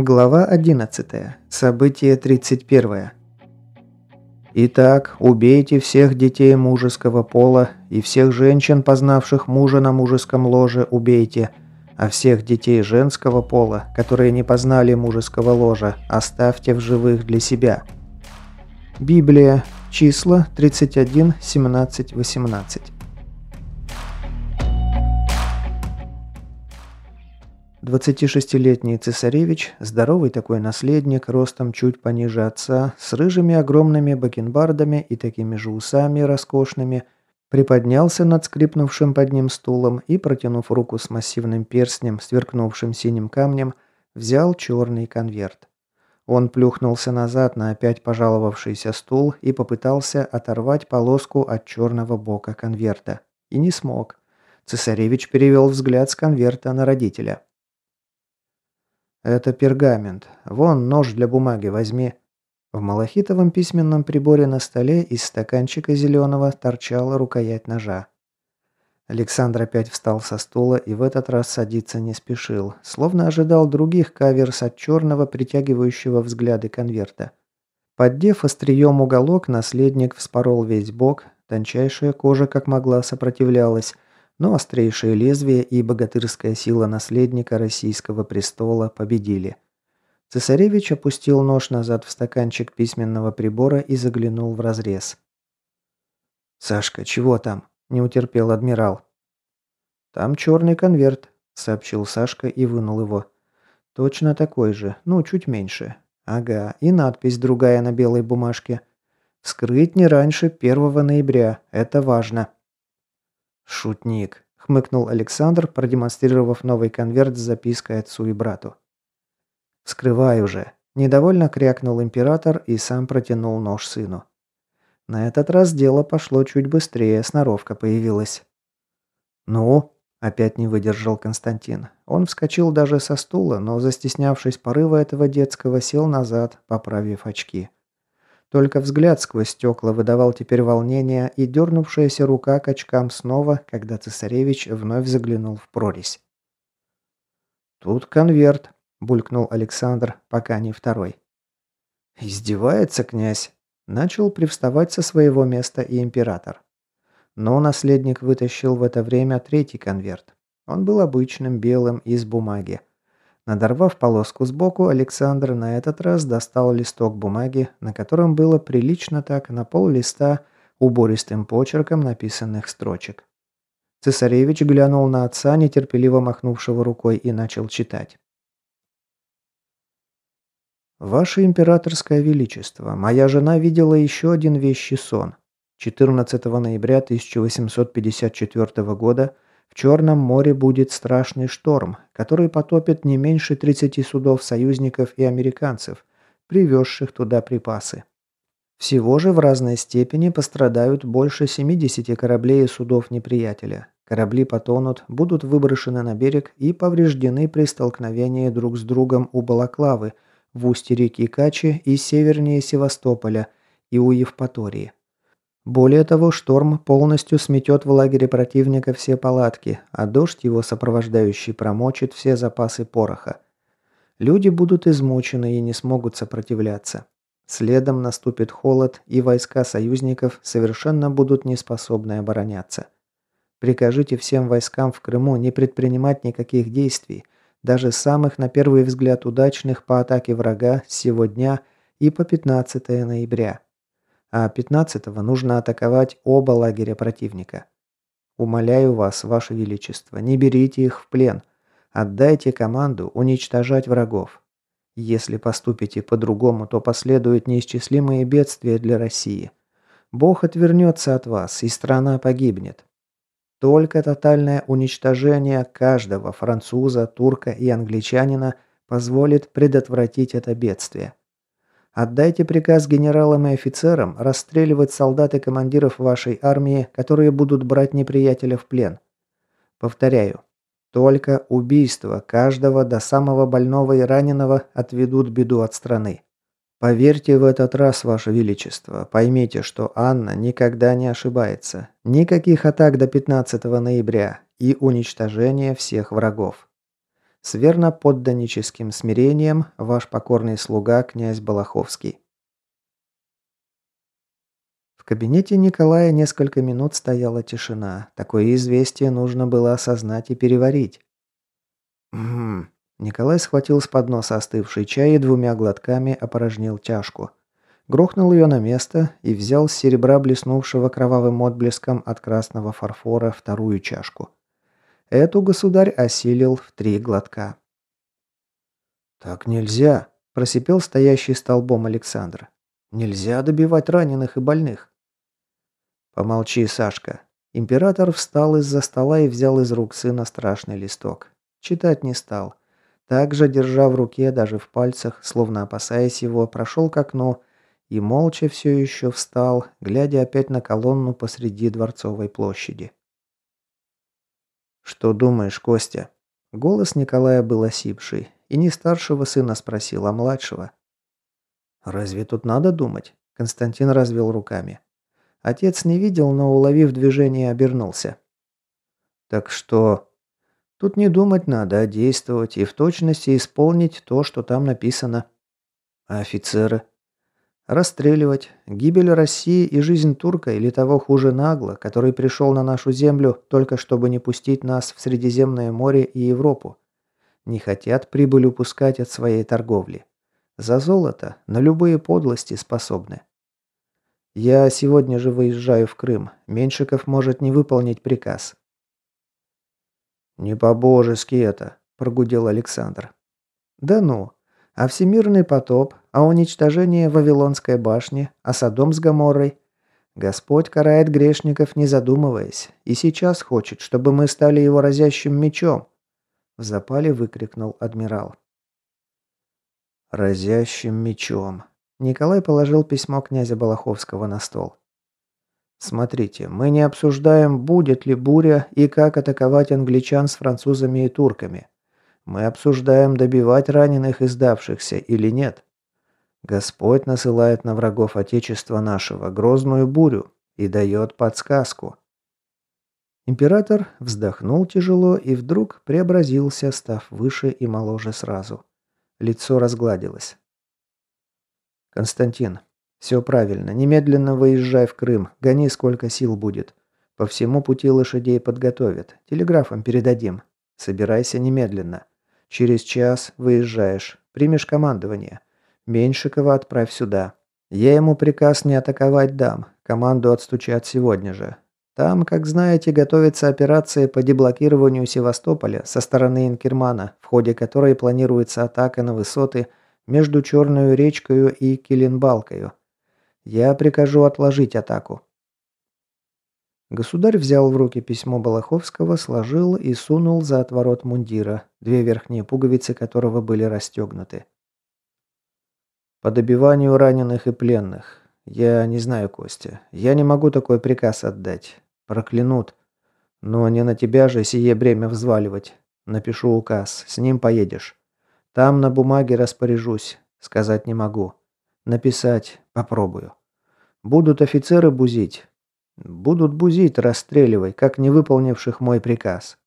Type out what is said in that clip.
Глава 11. Событие 31. Итак, убейте всех детей мужеского пола и всех женщин, познавших мужа на мужеском ложе, убейте, а всех детей женского пола, которые не познали мужеского ложа, оставьте в живых для себя. Библия. Числа 31, 17, 18. 26-летний цесаревич, здоровый такой наследник, ростом чуть пониже отца, с рыжими огромными бакенбардами и такими же усами роскошными, приподнялся над скрипнувшим под ним стулом и, протянув руку с массивным перстнем, сверкнувшим синим камнем, взял черный конверт. Он плюхнулся назад на опять пожаловавшийся стул и попытался оторвать полоску от черного бока конверта. И не смог. Цесаревич перевел взгляд с конверта на родителя. «Это пергамент. Вон нож для бумаги возьми». В малахитовом письменном приборе на столе из стаканчика зеленого торчала рукоять ножа. Александр опять встал со стула и в этот раз садиться не спешил, словно ожидал других каверс от черного, притягивающего взгляды конверта. Поддев острием уголок, наследник вспорол весь бок, тончайшая кожа как могла сопротивлялась, но острейшее лезвие и богатырская сила наследника российского престола победили. Цесаревич опустил нож назад в стаканчик письменного прибора и заглянул в разрез. «Сашка, чего там?» – не утерпел адмирал. «Там черный конверт», – сообщил Сашка и вынул его. «Точно такой же, ну, чуть меньше. Ага, и надпись другая на белой бумажке. Вскрыть не раньше 1 ноября, это важно». «Шутник», – хмыкнул Александр, продемонстрировав новый конверт с запиской отцу и брату. «Вскрывай уже», – недовольно крякнул император и сам протянул нож сыну. На этот раз дело пошло чуть быстрее, сноровка появилась. «Ну?» – опять не выдержал Константин. Он вскочил даже со стула, но, застеснявшись порыва этого детского, сел назад, поправив очки. Только взгляд сквозь стекла выдавал теперь волнение и дернувшаяся рука к очкам снова, когда цесаревич вновь заглянул в прорезь. «Тут конверт», – булькнул Александр, пока не второй. «Издевается князь», – начал привставать со своего места и император. Но наследник вытащил в это время третий конверт. Он был обычным, белым, из бумаги. Надорвав полоску сбоку, Александр на этот раз достал листок бумаги, на котором было прилично так на пол листа убористым почерком написанных строчек. Цесаревич глянул на отца, нетерпеливо махнувшего рукой, и начал читать. «Ваше императорское величество, моя жена видела еще один вещий сон. 14 ноября 1854 года – в Черном море будет страшный шторм, который потопит не меньше 30 судов союзников и американцев, привезших туда припасы. Всего же в разной степени пострадают больше 70 кораблей и судов неприятеля. Корабли потонут, будут выброшены на берег и повреждены при столкновении друг с другом у Балаклавы, в устье реки Качи и севернее Севастополя и у Евпатории. Более того, шторм полностью сметет в лагере противника все палатки, а дождь его сопровождающий промочит все запасы пороха. Люди будут измучены и не смогут сопротивляться. Следом наступит холод, и войска союзников совершенно будут неспособны обороняться. Прикажите всем войскам в Крыму не предпринимать никаких действий, даже самых на первый взгляд удачных по атаке врага с сего дня и по 15 ноября а 15-го нужно атаковать оба лагеря противника. Умоляю вас, ваше величество, не берите их в плен. Отдайте команду уничтожать врагов. Если поступите по-другому, то последуют неисчислимые бедствия для России. Бог отвернется от вас, и страна погибнет. Только тотальное уничтожение каждого француза, турка и англичанина позволит предотвратить это бедствие. Отдайте приказ генералам и офицерам расстреливать солдат и командиров вашей армии, которые будут брать неприятеля в плен. Повторяю, только убийство каждого до самого больного и раненого отведут беду от страны. Поверьте в этот раз, Ваше Величество, поймите, что Анна никогда не ошибается. Никаких атак до 15 ноября и уничтожения всех врагов. С верно смирением, ваш покорный слуга, князь Балаховский. В кабинете Николая несколько минут стояла тишина. Такое известие нужно было осознать и переварить. «Ммм...» Николай схватил с подноса остывший чай и двумя глотками опорожнил чашку. Грохнул ее на место и взял с серебра блеснувшего кровавым отблеском от красного фарфора вторую чашку. Эту государь осилил в три глотка. «Так нельзя!» – просипел стоящий столбом Александр. «Нельзя добивать раненых и больных!» «Помолчи, Сашка!» Император встал из-за стола и взял из рук сына страшный листок. Читать не стал. Также, держа в руке, даже в пальцах, словно опасаясь его, прошел к окну и молча все еще встал, глядя опять на колонну посреди Дворцовой площади. «Что думаешь, Костя?» Голос Николая был осипший, и не старшего сына спросил, а младшего. «Разве тут надо думать?» Константин развел руками. Отец не видел, но, уловив движение, обернулся. «Так что...» «Тут не думать надо, а действовать и в точности исполнить то, что там написано». «А офицеры?» Расстреливать. Гибель России и жизнь турка или того хуже нагло, который пришел на нашу землю только чтобы не пустить нас в Средиземное море и Европу. Не хотят прибыль упускать от своей торговли. За золото на любые подлости способны. Я сегодня же выезжаю в Крым. Меньшиков может не выполнить приказ. «Не по-божески это», – прогудел Александр. «Да ну, а всемирный потоп, а уничтожение Вавилонской башни, а Содом с Гоморрой. Господь карает грешников, не задумываясь, и сейчас хочет, чтобы мы стали его разящим мечом. В запале выкрикнул адмирал. «Разящим мечом». Николай положил письмо князя Балаховского на стол. «Смотрите, мы не обсуждаем, будет ли буря и как атаковать англичан с французами и турками. Мы обсуждаем, добивать раненых и сдавшихся или нет. Господь насылает на врагов Отечества нашего грозную бурю и дает подсказку. Император вздохнул тяжело и вдруг преобразился, став выше и моложе сразу. Лицо разгладилось. «Константин, все правильно. Немедленно выезжай в Крым. Гони, сколько сил будет. По всему пути лошадей подготовят. Телеграфом передадим. Собирайся немедленно. Через час выезжаешь. Примешь командование. Меньшикова отправь сюда. Я ему приказ не атаковать дам. Команду отстучат сегодня же. Там, как знаете, готовится операция по деблокированию Севастополя со стороны Инкермана, в ходе которой планируется атака на высоты между Черную речкою и Килинбалкою. Я прикажу отложить атаку. Государь взял в руки письмо Балаховского, сложил и сунул за отворот мундира, две верхние пуговицы которого были расстегнуты. «По добиванию раненых и пленных. Я не знаю, Костя. Я не могу такой приказ отдать. Проклянут. Но не на тебя же сие бремя взваливать. Напишу указ. С ним поедешь. Там на бумаге распоряжусь. Сказать не могу. Написать попробую. Будут офицеры бузить. Будут бузить, расстреливай, как не выполнивших мой приказ.